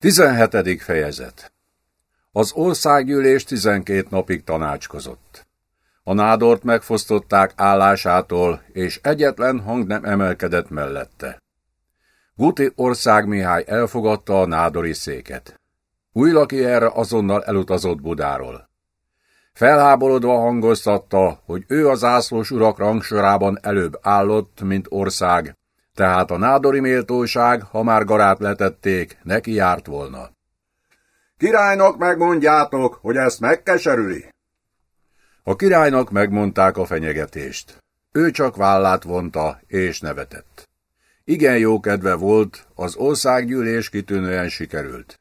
17. fejezet Az országgyűlés 12 napig tanácskozott. A nádort megfosztották állásától, és egyetlen hang nem emelkedett mellette. Guti országmihály elfogadta a nádori széket. Újlaki erre azonnal elutazott Budáról. Felháborodva hangoztatta, hogy ő az zászlós urak rangsorában előbb állott, mint ország, tehát a nádori méltóság, ha már garát letették, neki járt volna. Királynak megmondjátok, hogy ezt megkeserüli. A királynak megmondták a fenyegetést. Ő csak vállát vonta, és nevetett. Igen jó kedve volt, az országgyűlés kitűnően sikerült.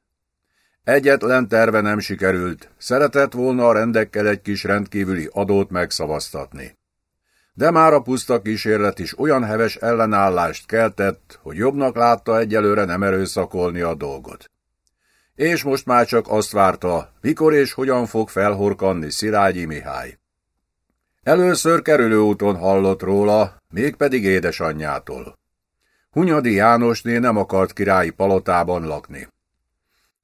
Egyetlen terve nem sikerült, szeretett volna a rendekkel egy kis rendkívüli adót megszavaztatni de már a puszta kísérlet is olyan heves ellenállást keltett, hogy jobbnak látta egyelőre nem erőszakolni a dolgot. És most már csak azt várta, mikor és hogyan fog felhorkanni Szilágyi Mihály. Először kerülőúton hallott róla, mégpedig édesanyjától. Hunyadi Jánosné nem akart királyi palotában lakni.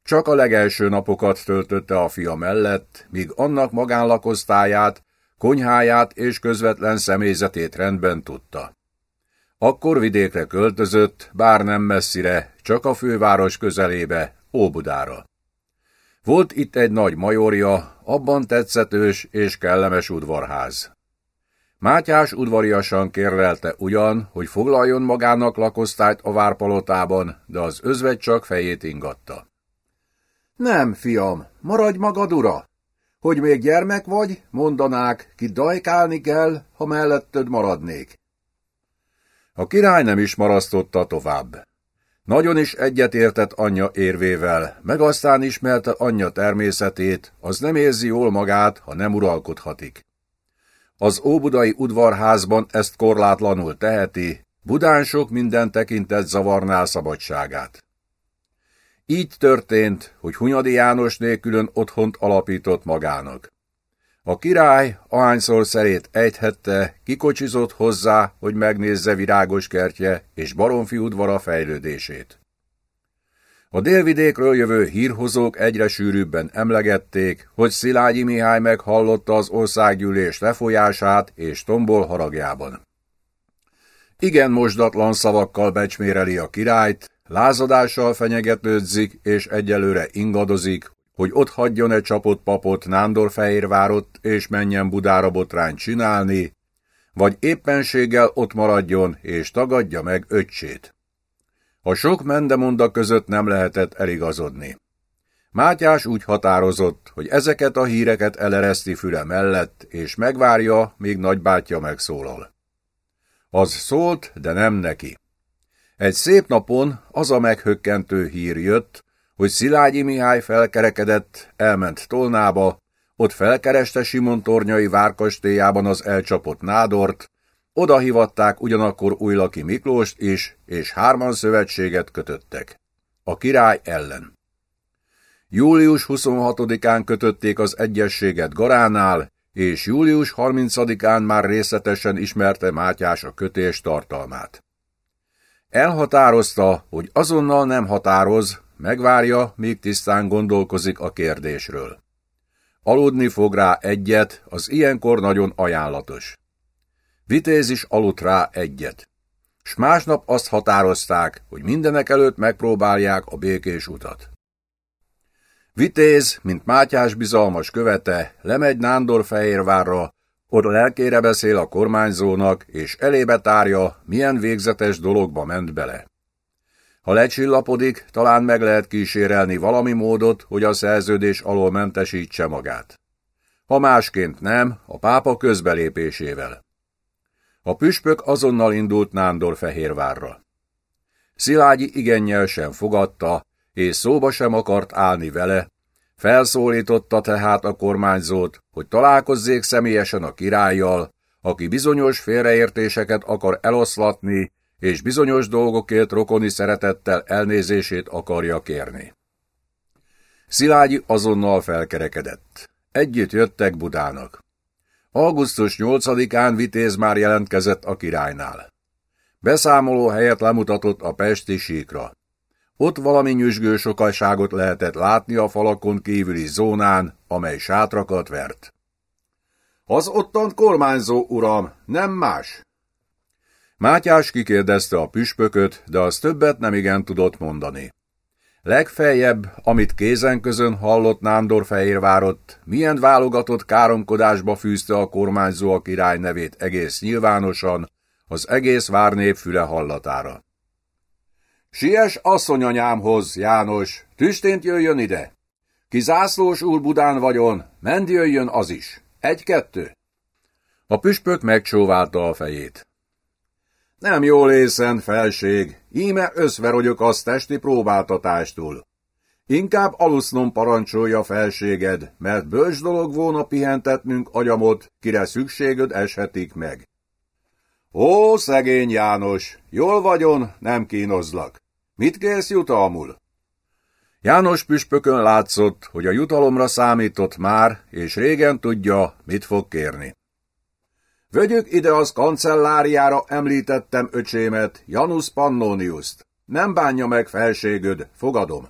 Csak a legelső napokat töltötte a fia mellett, míg annak magánlakosztályát konyháját és közvetlen személyzetét rendben tudta. Akkor vidékre költözött, bár nem messzire, csak a főváros közelébe, Óbudára. Volt itt egy nagy majorja, abban tetszetős és kellemes udvarház. Mátyás udvariasan kérlelte ugyan, hogy foglaljon magának lakosztályt a várpalotában, de az özvegy csak fejét ingatta. Nem, fiam, maradj magad ura! Hogy még gyermek vagy, mondanák, ki dajkálni kell, ha melletted maradnék. A király nem is marasztotta tovább. Nagyon is egyetértett anyja érvével, meg aztán ismerte anyja természetét, az nem érzi jól magát, ha nem uralkodhatik. Az óbudai udvarházban ezt korlátlanul teheti, Budán sok minden tekintet zavarná szabadságát. Így történt, hogy Hunyadi János nélkülön otthont alapított magának. A király ahányszor szerét ejthette, kikocsizott hozzá, hogy megnézze virágos kertje és baromfi udvara fejlődését. A délvidékről jövő hírhozók egyre sűrűbben emlegették, hogy Szilágyi Mihály meghallotta az országgyűlés lefolyását és tombol haragjában. Igen mosdatlan szavakkal becsméreli a királyt, Lázadással fenyegetődzik, és egyelőre ingadozik, hogy ott hagyjon egy csapott papot Nándorfehérvárot, és menjen Budára botrányt csinálni, vagy éppenséggel ott maradjon, és tagadja meg öccsét. A sok mendemonda között nem lehetett eligazodni. Mátyás úgy határozott, hogy ezeket a híreket elereszti füle mellett, és megvárja, míg nagybátyja megszólal. Az szólt, de nem neki. Egy szép napon az a meghökkentő hír jött, hogy Szilágyi Mihály felkerekedett, elment Tolnába, ott felkereste Simon tornyai várkastélyában az elcsapott nádort, oda hivatták ugyanakkor Újlaki Miklóst is, és hárman szövetséget kötöttek. A király ellen. Július 26-án kötötték az egyességet Garánál, és július 30-án már részletesen ismerte Mátyás a kötés tartalmát. Elhatározta, hogy azonnal nem határoz, megvárja, míg tisztán gondolkozik a kérdésről. Aludni fog rá egyet, az ilyenkor nagyon ajánlatos. Vitéz is aludt rá egyet. S másnap azt határozták, hogy mindenek előtt megpróbálják a békés utat. Vitéz, mint Mátyás bizalmas követe, lemegy Nándorfehérvárra, oda lelkére beszél a kormányzónak, és elébe tárja, milyen végzetes dologba ment bele. Ha lecsillapodik, talán meg lehet kísérelni valami módot, hogy a szerződés alól mentesítse magát. Ha másként nem, a pápa közbelépésével. A püspök azonnal indult Nándorfehérvárra. Szilágyi igennyel sem fogadta, és szóba sem akart állni vele, Felszólította tehát a kormányzót, hogy találkozzék személyesen a királlyal, aki bizonyos félreértéseket akar eloszlatni, és bizonyos dolgokért rokoni szeretettel elnézését akarja kérni. Szilágyi azonnal felkerekedett. Együtt jöttek Budának. Augusztus 8-án Vitéz már jelentkezett a királynál. Beszámoló helyet lemutatott a Pesti síkra. Ott valami nyüzsgő sokaságot lehetett látni a falakon kívüli zónán, amely sátrakat vert. Az ottan kormányzó, uram, nem más. Mátyás kikérdezte a püspököt, de az többet nem igen tudott mondani. Legfeljebb, amit kézen közön hallott Nándorfehérvárott, milyen válogatott káromkodásba fűzte a kormányzó a király nevét egész nyilvánosan, az egész várnép füle hallatára. Sies asszonyanyámhoz, János, tüstént jöjjön ide. Ki zászlós úr Budán vagyon, ment jöjjön az is. Egy-kettő. A püspök megcsóválta a fejét. Nem jól észen, felség, íme összverogyok az testi próbáltatástól. Inkább alusznom parancsolja felséged, mert bölcs dolog volna pihentetnünk agyamot, kire szükséged eshetik meg. Ó, szegény János, jól vagyon, nem kínozlak. Mit kérsz jutalmul? János püspökön látszott, hogy a jutalomra számított már, és régen tudja, mit fog kérni. Vegyük ide az kancelláriára említettem öcsémet, Janus Pannoniuszt. Nem bánja meg felségöd, fogadom.